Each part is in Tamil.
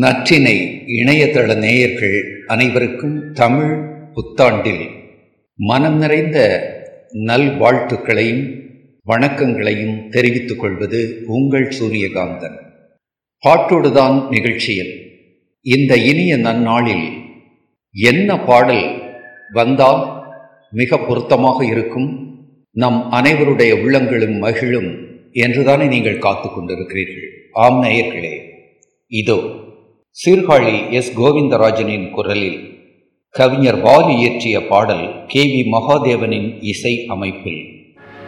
நற்றினை இணையதள நேயர்கள் அனைவருக்கும் தமிழ் புத்தாண்டில் மனம் நிறைந்த நல்வாழ்த்துக்களையும் வணக்கங்களையும் தெரிவித்துக் கொள்வது உங்கள் சூரியகாந்தன். பாட்டோடுதான் நிகழ்ச்சியில். இந்த இனிய நன்னாளில் என்ன பாடல் வந்தால் மிக பொருத்தமாக இருக்கும்? நம் அனைவருடைய உள்ளங்களும் மகிழும் என்றுதானே நீங்கள் காத்து கொண்டிருக்கிறீர்கள்? ஆம் நேயர்களே இதோ. சீர்காழி எஸ். கோவிந்தராஜனின் குரலில் கவிஞர் வாலி இயற்றிய பாடல் கே. வி. மகாதேவனின் இசை அமைப்பில்.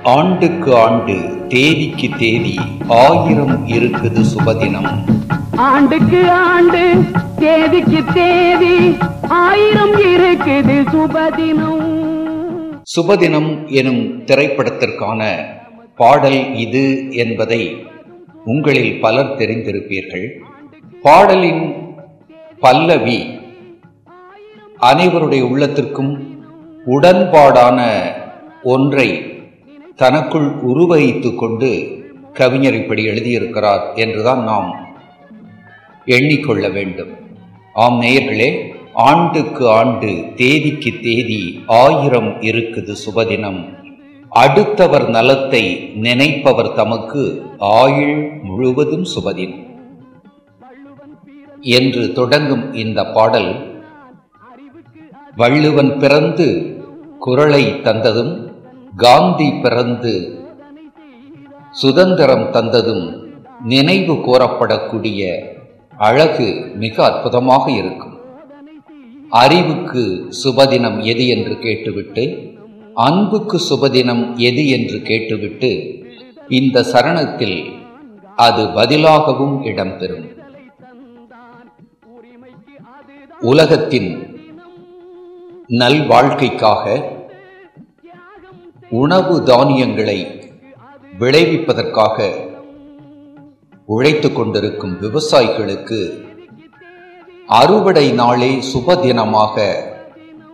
ஆண்டுக்கு ஆண்டு தேதிக்கு தேதி ஆயிரம் இருக்குது சுபதினம். ஆண்டுக்கு ஆண்டு தேதிக்கு தேதி ஆயிரம் இருக்குது சுபதினம். சுபதினம் எனும் திரைப்படத்திற்கான பாடல் இது என்பதை உங்களில் பலர் தெரிந்திருப்பீர்கள். பாடலின் பல்லவி அனைவருடைய உள்ளத்திற்கும் உடன்பாடான ஒன்றை தனக்குள் உருவகித்துக் கொண்டு கவிஞர் இப்படி எழுதியிருக்கிறார் என்றுதான் நாம் எண்ணிக்கொள்ள வேண்டும். ஆம் நேயர்களே ஆண்டுக்கு ஆண்டு தேதிக்கு தேதி ஆயிரம் இருக்குது சுபதினம். அடுத்தவர் நலத்தை நினைப்பவர் தமக்கு ஆயுள் முழுவதும் சுபதினம். என்று தொடங்கும் இந்த பாடல் வள்ளுவன் பிறந்து குரலை தந்ததும் காந்தி பிறந்து சுதந்திரம் தந்ததும் நினைவு கோரப்படக்கூடிய அழகு மிக அற்புதமாக இருக்கும். அறிவுக்கு சுபதினம் எது என்று கேட்டுவிட்டு அன்புக்கு சுபதினம் எது என்று கேட்டுவிட்டு இந்த சரணத்தில் அது பதிலாகவும் இடம்பெறும். உலகத்தின் நல்வாழ்க்கைக்காக உணவு தானியங்களை விளைவிப்பதற்காக உழைத்து கொண்டிருக்கும் விவசாயிகளுக்கு அறுவடை நாளே சுப தினமாக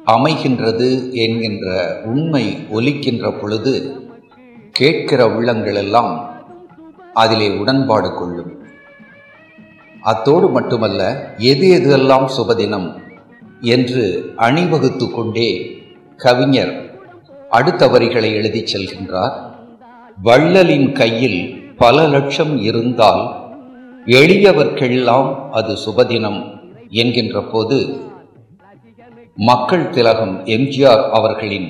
அமைகின்றது என்கின்ற உண்மை ஒலிக்கின்ற பொழுது கேட்கிற உள்ளங்களெல்லாம் அதிலே உடன்பாடு கொள்ளும். அத்தோடு மட்டுமல்ல எது எதுவெல்லாம் சுபதினம் என்று அணிவகுத்து கொண்டே கவிஞர் அடுத்த வரிகளை எழுதிச் செல்கின்றார். வள்ளலின் கையில் பல லட்சம் இருந்தால் எளியவர்க்கெல்லாம் அது சுபதினம் என்கின்ற போது மக்கள் திலகம் எம்ஜிஆர் அவர்களின்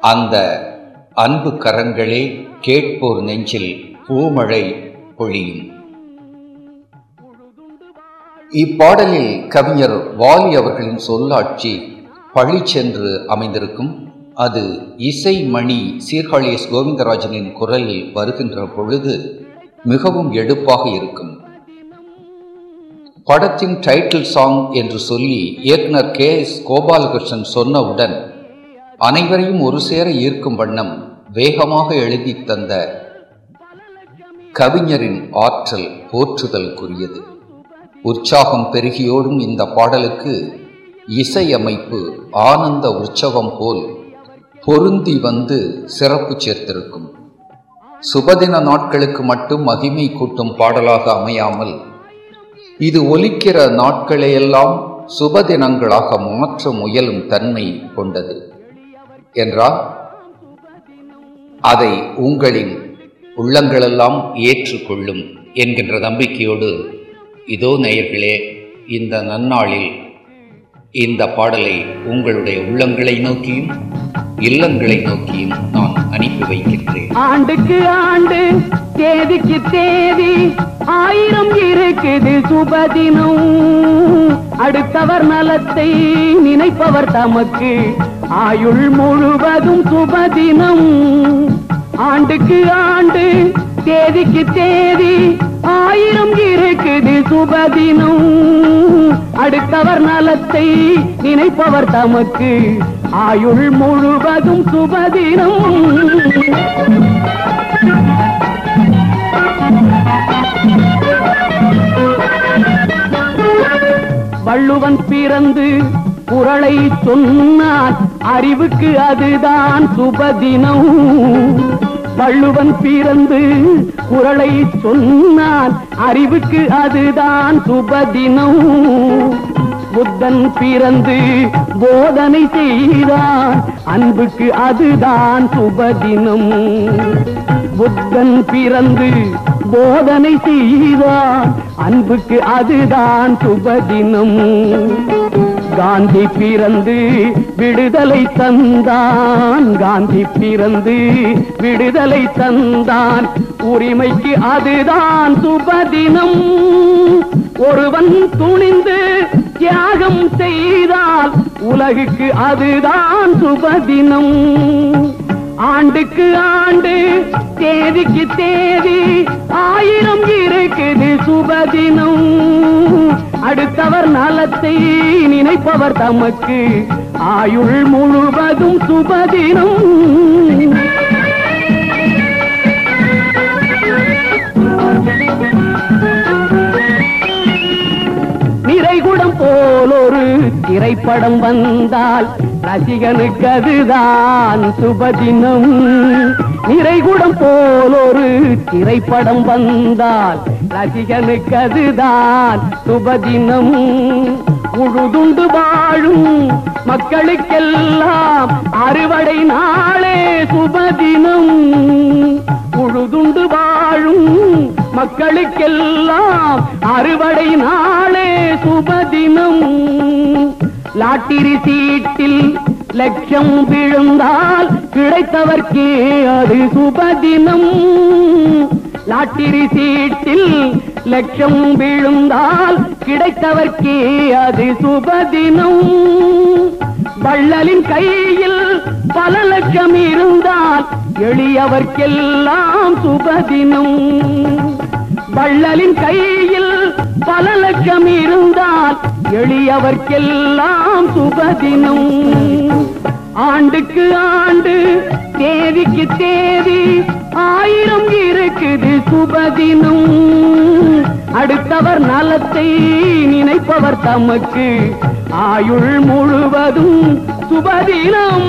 அந்த அன்பு கரங்களே கேட்போர் நெஞ்சில் பூமழை பொழியும். இப்பாடலில் கவிஞர் வாலி அவர்களின் சொல்லாட்சி பழிச்சென்று அமைந்திருக்கும். அது இசை மணி சீர்காழி எஸ் கோவிந்தராஜனின் குரலில் வருகின்ற பொழுது மிகவும் எடுப்பாக இருக்கும். படத்தின் டைட்டில் சாங் என்று சொல்லி இயக்குனர் கே எஸ் கோபாலகிருஷ்ணன் சொன்னவுடன் அனைவரையும் ஒரு சேர ஈர்க்கும் வண்ணம் வேகமாக எழுதி தந்த கவிஞரின் ஆற்றல் போற்றுதலுக்குரியது உற்சாகம் பெருகியோடும் இந்த பாடலுக்கு இசையமைப்பு ஆனந்த உற்சவம் போல் பொருந்தி வந்து சிறப்பு சேர்த்திருக்கும். சுபதின நாட்களுக்கு மட்டும் மகிமை கூட்டும் பாடலாக அமையாமல் இது ஒலிக்கிற நாட்களையெல்லாம் சுபதினங்களாக மாற்ற முயலும் தன்மை கொண்டது. என்றால் அதை உங்களின் உள்ளங்களெல்லாம் ஏற்றுக்கொள்ளும் என்கின்ற நம்பிக்கையோடு இதோ நேயர்களே இந்த நன்னாளில் இந்த பாடலை உங்களுடைய உள்ளங்களை நோக்கியும் இல்லங்களை நோக்கியும் நான் அனுப்பி வைக்கின்றேன். ஆண்டுக்கு ஆண்டு தேதிக்கு தேதி ஆயிரம் இருக்குது சுபதினம். அடுத்தவர் நலத்தை நினைப்பவர் தமக்கு ஆயுள் முழுவதும் சுபதினம். ஆண்டுக்கு ஆண்டு தேதிக்கு தேதி ஆயிரம் இருக்குது சுபதினம். அடுத்தவர் நலத்தை நினைப்பவர் தமக்கு. ஆயுள் முழுவதும் சுபதினம். வள்ளுவன் பிறந்து குரலை சொன்னான் அறிவுக்கு அதுதான் சுபதினம். வள்ளுவன் பிறந்து குரலை சொன்னான். அறிவுக்கு அதுதான் சுபதினம். புத்தன் பிறந்து போதனை செய்தான். அன்புக்கு அதுதான் சுபதினம். புத்தன் பிறந்து போதனை செய்தான். அன்புக்கு அதுதான் சுபதினம். காந்தி பிறந்து விடுதலை தந்தான். காந்தி பிறந்து விடுதலை தந்தான். உரிமைக்கு அதுதான் சுபதினம். ஒருவன் துணிந்து தியாகம் செய்தால் உலகுக்கு அதுதான் சுபதினம். ஆண்டுக்கு ஆண்டு தேதிக்கு தேதி ஆயிரம் இருக்குது சுபதினம். அடுத்தவர் நலத்தை நினைப்பவர் தமக்கு. ஆயுள் முழுவதும் சுபதினம். நிறைகுடம் போலொரு திரைப்படம் வந்தால் ரசிகனுக்கு அதுதான் சுபதினம். நிறைகுடம் போல் ஒரு திரைப்படம் வந்தால் ரசிகனுக்கு அதுதான் சுபதினம் உழுதுண்டு வாழும் மக்களுக்கெல்லாம் அறுவடை நாளே சுபதினம். உழுதுண்டு வாழும் மக்களுக்கெல்லாம் அறுவடை நாளே சுபதினம். லாட்டிரி சீட்டில் லட்சம் விழுந்தால் கிடைத்தவர்க்கே அது சுபதினம். லாட்டிரி சீட்டில் லட்சம் விழுந்தால் கிடைத்தவர்க்கே அது சுபதினம். வள்ளலின் கையில் பல லட்சம் இருந்தால் எளியவர்க்கெல்லாம் சுபதினம். வள்ளலின் கையில் பல லட்சம் இருந்தால் எளியவர்க்கெல்லாம் சுபதினம். ஆண்டுக்கு ஆண்டு தேதிக்கு தேதி ஆயிரம் இருக்குது சுபதினம். அடுத்தவர் நலத்தை நினைப்பவர் தமக்கு. ஆயுள் முழுவதும் சுபதினம்.